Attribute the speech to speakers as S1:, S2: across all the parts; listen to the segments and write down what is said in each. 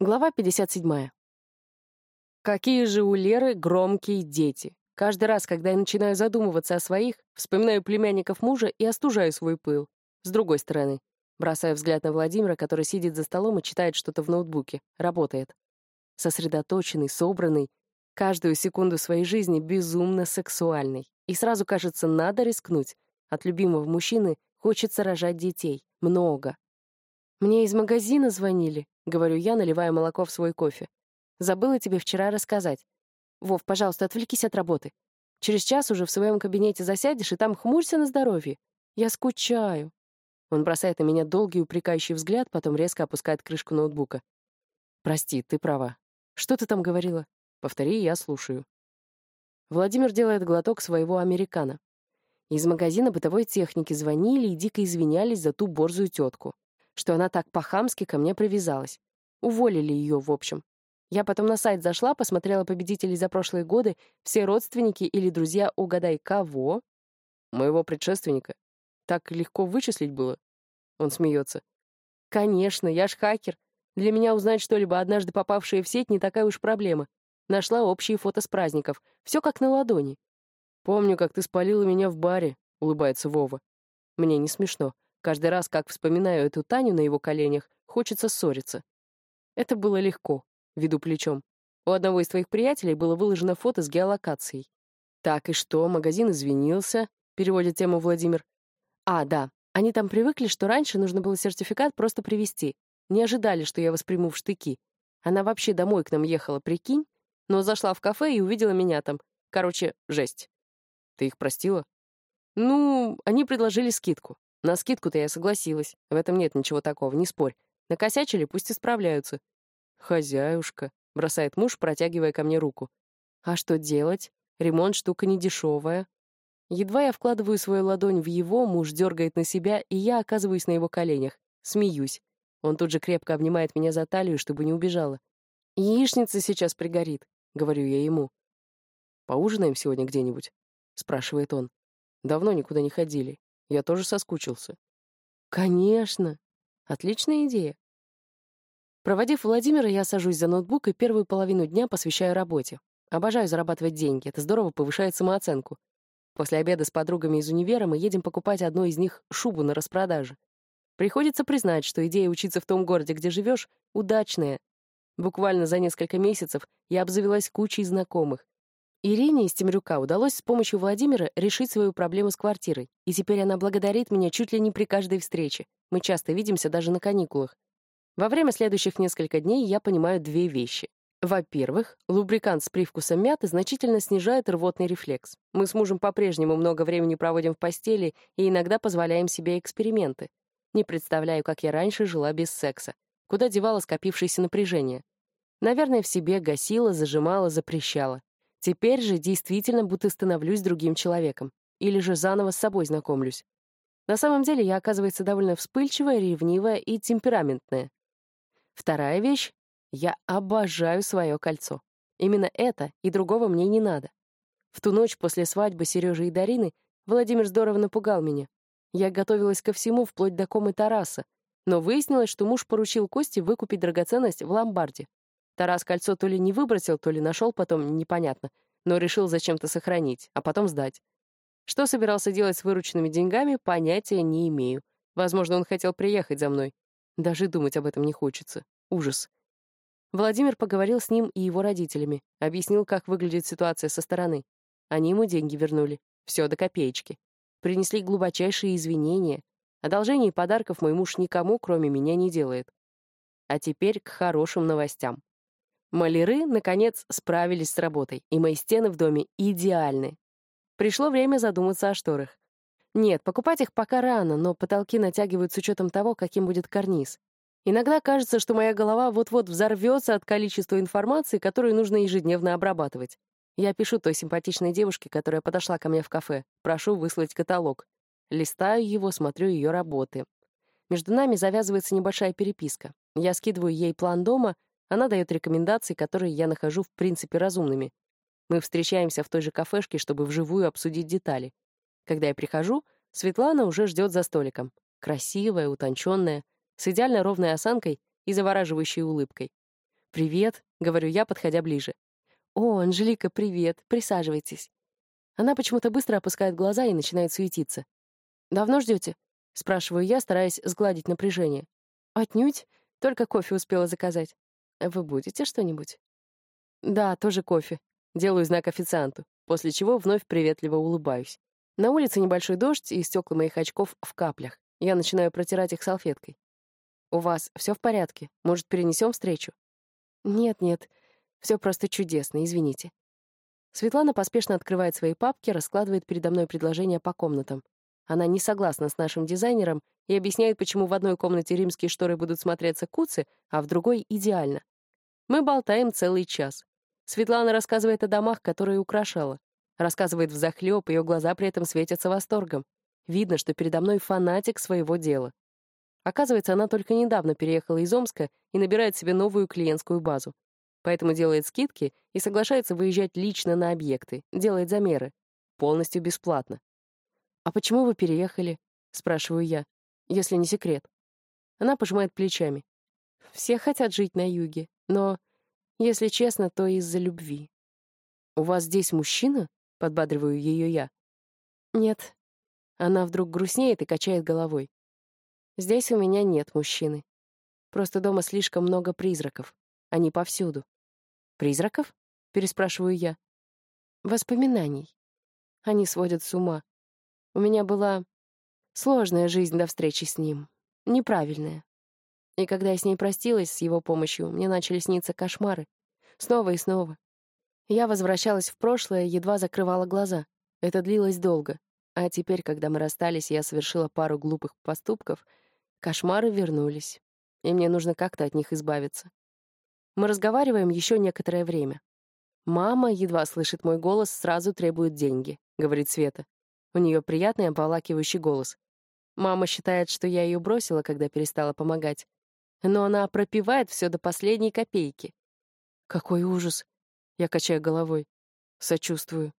S1: Глава 57. Какие же у Леры громкие дети. Каждый раз, когда я начинаю задумываться о своих, вспоминаю племянников мужа и остужаю свой пыл. С другой стороны, бросаю взгляд на Владимира, который сидит за столом и читает что-то в ноутбуке. Работает. Сосредоточенный, собранный. Каждую секунду своей жизни безумно сексуальный. И сразу кажется, надо рискнуть. От любимого мужчины хочется рожать детей. Много. Мне из магазина звонили. — говорю я, наливая молоко в свой кофе. «Забыла тебе вчера рассказать. Вов, пожалуйста, отвлекись от работы. Через час уже в своем кабинете засядешь, и там хмурься на здоровье. Я скучаю». Он бросает на меня долгий упрекающий взгляд, потом резко опускает крышку ноутбука. «Прости, ты права. Что ты там говорила? Повтори, я слушаю». Владимир делает глоток своего американо. Из магазина бытовой техники звонили и дико извинялись за ту борзую тетку что она так по-хамски ко мне привязалась. Уволили ее, в общем. Я потом на сайт зашла, посмотрела победителей за прошлые годы, все родственники или друзья, угадай, кого? Моего предшественника. Так легко вычислить было. Он смеется. Конечно, я ж хакер. Для меня узнать что-либо, однажды попавшее в сеть, не такая уж проблема. Нашла общие фото с праздников. Все как на ладони. Помню, как ты спалила меня в баре, улыбается Вова. Мне не смешно. Каждый раз, как вспоминаю эту Таню на его коленях, хочется ссориться. Это было легко, веду плечом. У одного из твоих приятелей было выложено фото с геолокацией. Так и что, магазин извинился, переводит тему Владимир. А, да, они там привыкли, что раньше нужно было сертификат просто привезти. Не ожидали, что я восприму в штыки. Она вообще домой к нам ехала, прикинь? Но зашла в кафе и увидела меня там. Короче, жесть. Ты их простила? Ну, они предложили скидку. На скидку-то я согласилась. В этом нет ничего такого, не спорь. Накосячили, пусть исправляются. «Хозяюшка», — бросает муж, протягивая ко мне руку. «А что делать? Ремонт штука недешевая». Едва я вкладываю свою ладонь в его, муж дергает на себя, и я оказываюсь на его коленях. Смеюсь. Он тут же крепко обнимает меня за талию, чтобы не убежала. «Яичница сейчас пригорит», — говорю я ему. «Поужинаем сегодня где-нибудь?» — спрашивает он. «Давно никуда не ходили. Я тоже соскучился. Конечно. Отличная идея. Проводив Владимира, я сажусь за ноутбук и первую половину дня посвящаю работе. Обожаю зарабатывать деньги, это здорово повышает самооценку. После обеда с подругами из универа мы едем покупать одну из них шубу на распродаже. Приходится признать, что идея учиться в том городе, где живешь, удачная. Буквально за несколько месяцев я обзавелась кучей знакомых. Ирине из Темрюка удалось с помощью Владимира решить свою проблему с квартирой, и теперь она благодарит меня чуть ли не при каждой встрече. Мы часто видимся даже на каникулах. Во время следующих нескольких дней я понимаю две вещи. Во-первых, лубрикант с привкусом мяты значительно снижает рвотный рефлекс. Мы с мужем по-прежнему много времени проводим в постели и иногда позволяем себе эксперименты. Не представляю, как я раньше жила без секса. Куда девала скопившееся напряжение? Наверное, в себе гасила, зажимала, запрещала. Теперь же действительно будто становлюсь другим человеком. Или же заново с собой знакомлюсь. На самом деле я, оказывается, довольно вспыльчивая, ревнивая и темпераментная. Вторая вещь — я обожаю свое кольцо. Именно это и другого мне не надо. В ту ночь после свадьбы Сережи и Дарины Владимир здорово напугал меня. Я готовилась ко всему, вплоть до комы Тараса, но выяснилось, что муж поручил Косте выкупить драгоценность в ломбарде. Тарас кольцо то ли не выбросил, то ли нашел потом, непонятно, но решил зачем-то сохранить, а потом сдать. Что собирался делать с вырученными деньгами, понятия не имею. Возможно, он хотел приехать за мной. Даже думать об этом не хочется. Ужас. Владимир поговорил с ним и его родителями, объяснил, как выглядит ситуация со стороны. Они ему деньги вернули. Все до копеечки. Принесли глубочайшие извинения. Одолжений и подарков мой муж никому, кроме меня, не делает. А теперь к хорошим новостям. Маляры, наконец, справились с работой, и мои стены в доме идеальны. Пришло время задуматься о шторах. Нет, покупать их пока рано, но потолки натягивают с учетом того, каким будет карниз. Иногда кажется, что моя голова вот-вот взорвется от количества информации, которую нужно ежедневно обрабатывать. Я пишу той симпатичной девушке, которая подошла ко мне в кафе. Прошу выслать каталог. Листаю его, смотрю ее работы. Между нами завязывается небольшая переписка. Я скидываю ей план дома — она дает рекомендации, которые я нахожу в принципе разумными. Мы встречаемся в той же кафешке, чтобы вживую обсудить детали. Когда я прихожу, Светлана уже ждет за столиком. Красивая, утонченная, с идеально ровной осанкой и завораживающей улыбкой. «Привет», — говорю я, подходя ближе. «О, Анжелика, привет, присаживайтесь». Она почему-то быстро опускает глаза и начинает суетиться. «Давно ждете? спрашиваю я, стараясь сгладить напряжение. «Отнюдь. Только кофе успела заказать. Вы будете что-нибудь?» «Да, тоже кофе». Делаю знак официанту, после чего вновь приветливо улыбаюсь. На улице небольшой дождь, и стекла моих очков в каплях. Я начинаю протирать их салфеткой. «У вас все в порядке? Может, перенесем встречу?» «Нет-нет, все просто чудесно, извините». Светлана поспешно открывает свои папки, раскладывает передо мной предложения по комнатам. Она не согласна с нашим дизайнером и объясняет, почему в одной комнате римские шторы будут смотреться куцы, а в другой — идеально. Мы болтаем целый час. Светлана рассказывает о домах, которые украшала. Рассказывает взахлёб, ее глаза при этом светятся восторгом. Видно, что передо мной фанатик своего дела. Оказывается, она только недавно переехала из Омска и набирает себе новую клиентскую базу. Поэтому делает скидки и соглашается выезжать лично на объекты, делает замеры. Полностью бесплатно. «А почему вы переехали?» — спрашиваю я, если не секрет. Она пожимает плечами. «Все хотят жить на юге, но, если честно, то из-за любви». «У вас здесь мужчина?» — подбадриваю ее я. «Нет». Она вдруг грустнеет и качает головой. «Здесь у меня нет мужчины. Просто дома слишком много призраков. Они повсюду». «Призраков?» — переспрашиваю я. «Воспоминаний. Они сводят с ума. У меня была сложная жизнь до встречи с ним. Неправильная. И когда я с ней простилась с его помощью, мне начали сниться кошмары. Снова и снова. Я возвращалась в прошлое, едва закрывала глаза. Это длилось долго. А теперь, когда мы расстались, я совершила пару глупых поступков, кошмары вернулись. И мне нужно как-то от них избавиться. Мы разговариваем еще некоторое время. «Мама едва слышит мой голос, сразу требует деньги», — говорит Света. У нее приятный обволакивающий голос. Мама считает, что я ее бросила, когда перестала помогать. Но она пропивает все до последней копейки. Какой ужас. Я качаю головой. Сочувствую.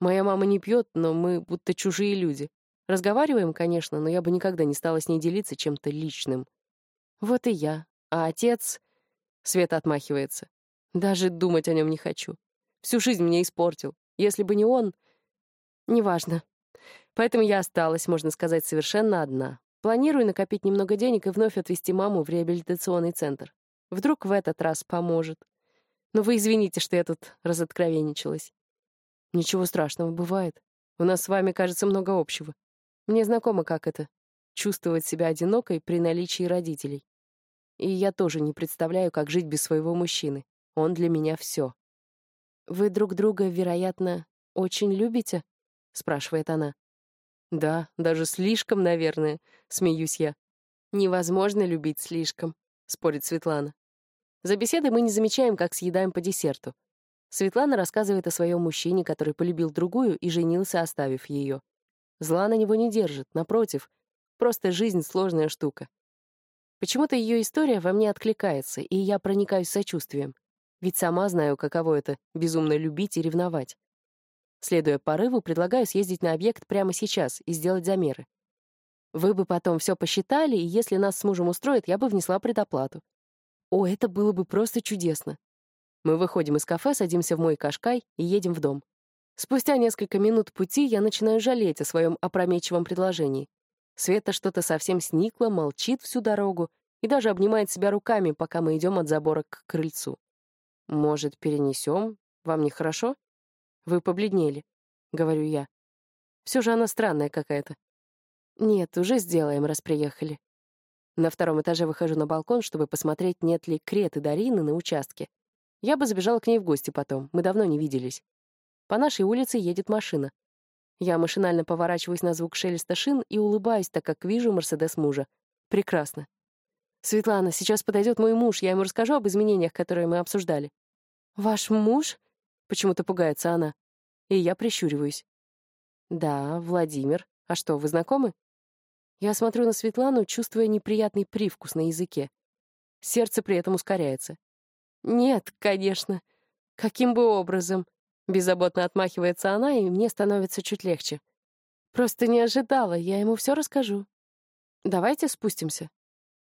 S1: Моя мама не пьет, но мы будто чужие люди. Разговариваем, конечно, но я бы никогда не стала с ней делиться чем-то личным. Вот и я. А отец... Света отмахивается. Даже думать о нем не хочу. Всю жизнь меня испортил. Если бы не он... Неважно. Поэтому я осталась, можно сказать, совершенно одна. Планирую накопить немного денег и вновь отвезти маму в реабилитационный центр. Вдруг в этот раз поможет. Но вы извините, что я тут разоткровенничалась. Ничего страшного бывает. У нас с вами, кажется, много общего. Мне знакомо, как это — чувствовать себя одинокой при наличии родителей. И я тоже не представляю, как жить без своего мужчины. Он для меня все. «Вы друг друга, вероятно, очень любите?» — спрашивает она. «Да, даже слишком, наверное», — смеюсь я. «Невозможно любить слишком», — спорит Светлана. За беседой мы не замечаем, как съедаем по десерту. Светлана рассказывает о своем мужчине, который полюбил другую и женился, оставив ее. Зла на него не держит, напротив. Просто жизнь — сложная штука. Почему-то ее история во мне откликается, и я проникаюсь сочувствием. Ведь сама знаю, каково это — безумно любить и ревновать. Следуя порыву, предлагаю съездить на объект прямо сейчас и сделать замеры. Вы бы потом все посчитали, и если нас с мужем устроит, я бы внесла предоплату. О, это было бы просто чудесно. Мы выходим из кафе, садимся в мой кашкай и едем в дом. Спустя несколько минут пути я начинаю жалеть о своем опрометчивом предложении. Света что-то совсем сникла, молчит всю дорогу и даже обнимает себя руками, пока мы идем от забора к крыльцу. «Может, перенесем? Вам нехорошо?» Вы побледнели, — говорю я. Все же она странная какая-то. Нет, уже сделаем, раз приехали. На втором этаже выхожу на балкон, чтобы посмотреть, нет ли Креты Дарины на участке. Я бы забежала к ней в гости потом, мы давно не виделись. По нашей улице едет машина. Я машинально поворачиваюсь на звук шелеста шин и улыбаюсь, так как вижу Мерседес мужа. Прекрасно. «Светлана, сейчас подойдет мой муж, я ему расскажу об изменениях, которые мы обсуждали». «Ваш муж?» Почему-то пугается она. И я прищуриваюсь. «Да, Владимир. А что, вы знакомы?» Я смотрю на Светлану, чувствуя неприятный привкус на языке. Сердце при этом ускоряется. «Нет, конечно. Каким бы образом?» Беззаботно отмахивается она, и мне становится чуть легче. «Просто не ожидала, я ему все расскажу. Давайте спустимся».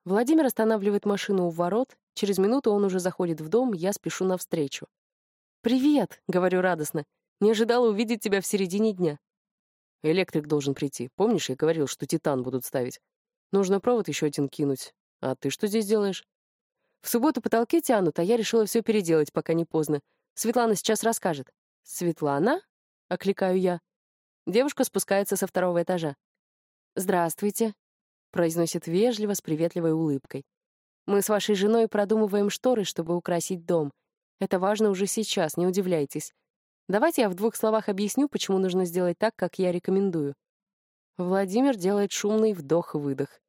S1: Владимир останавливает машину у ворот, Через минуту он уже заходит в дом, я спешу навстречу. «Привет!» — говорю радостно. «Не ожидала увидеть тебя в середине дня». «Электрик должен прийти. Помнишь, я говорил, что титан будут ставить? Нужно провод еще один кинуть. А ты что здесь делаешь?» «В субботу потолки тянут, а я решила все переделать, пока не поздно. Светлана сейчас расскажет». «Светлана?» — окликаю я. Девушка спускается со второго этажа. «Здравствуйте», — произносит вежливо, с приветливой улыбкой. «Мы с вашей женой продумываем шторы, чтобы украсить дом. Это важно уже сейчас, не удивляйтесь. Давайте я в двух словах объясню, почему нужно сделать так, как я рекомендую». Владимир делает шумный вдох-выдох.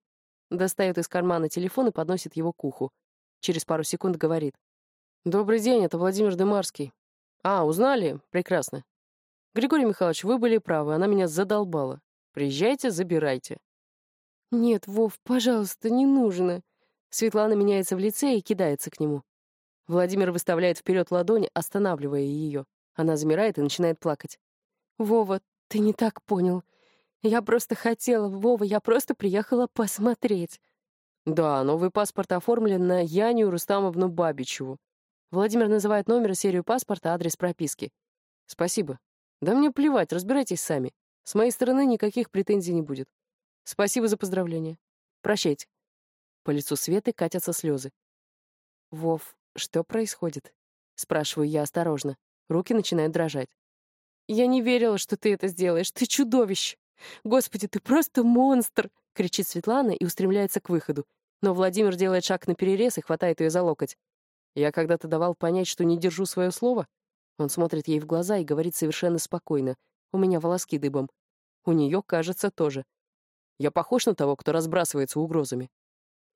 S1: Достает из кармана телефон и подносит его к уху. Через пару секунд говорит. «Добрый день, это Владимир Демарский. А, узнали? Прекрасно. Григорий Михайлович, вы были правы, она меня задолбала. Приезжайте, забирайте. Нет, Вов, пожалуйста, не нужно. Светлана меняется в лице и кидается к нему. Владимир выставляет вперед ладонь, останавливая ее. Она замирает и начинает плакать. «Вова, ты не так понял. Я просто хотела, Вова, я просто приехала посмотреть». «Да, новый паспорт оформлен на Яню Рустамовну Бабичеву». Владимир называет номер, серию паспорта, адрес прописки. «Спасибо. Да мне плевать, разбирайтесь сами. С моей стороны никаких претензий не будет. Спасибо за поздравления. Прощайте. По лицу Светы катятся слезы. Вов, что происходит? Спрашиваю я осторожно. Руки начинают дрожать. Я не верила, что ты это сделаешь. Ты чудовище. Господи, ты просто монстр! кричит Светлана и устремляется к выходу. Но Владимир делает шаг на перерез и хватает ее за локоть. Я когда-то давал понять, что не держу свое слово, он смотрит ей в глаза и говорит совершенно спокойно. У меня волоски дыбом. У нее, кажется, тоже. Я похож на того, кто разбрасывается угрозами.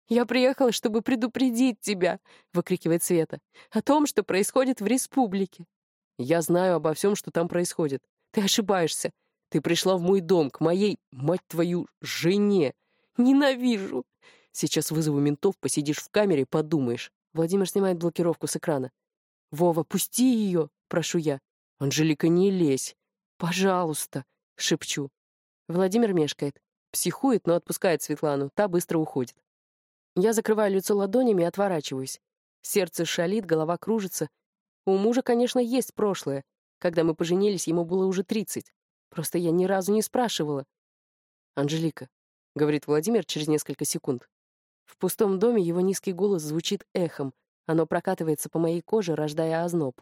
S1: «Я приехала, чтобы предупредить тебя», — выкрикивает Света, «о том, что происходит в республике». «Я знаю обо всем, что там происходит. Ты ошибаешься. Ты пришла в мой дом, к моей, мать твою, жене. Ненавижу. Сейчас вызову ментов, посидишь в камере, подумаешь». Владимир снимает блокировку с экрана. «Вова, пусти ее!» — прошу я. «Анжелика, не лезь! Пожалуйста!» — шепчу. Владимир мешкает. Психует, но отпускает Светлану. Та быстро уходит. Я закрываю лицо ладонями и отворачиваюсь. Сердце шалит, голова кружится. У мужа, конечно, есть прошлое. Когда мы поженились, ему было уже тридцать. Просто я ни разу не спрашивала. «Анжелика», — говорит Владимир через несколько секунд. В пустом доме его низкий голос звучит эхом. Оно прокатывается по моей коже, рождая озноб.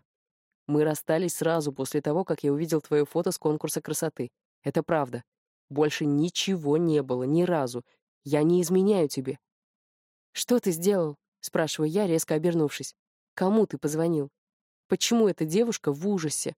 S1: Мы расстались сразу после того, как я увидел твое фото с конкурса красоты. Это правда. Больше ничего не было, ни разу. Я не изменяю тебе. Что ты сделал? Спрашиваю я, резко обернувшись. Кому ты позвонил? Почему эта девушка в ужасе?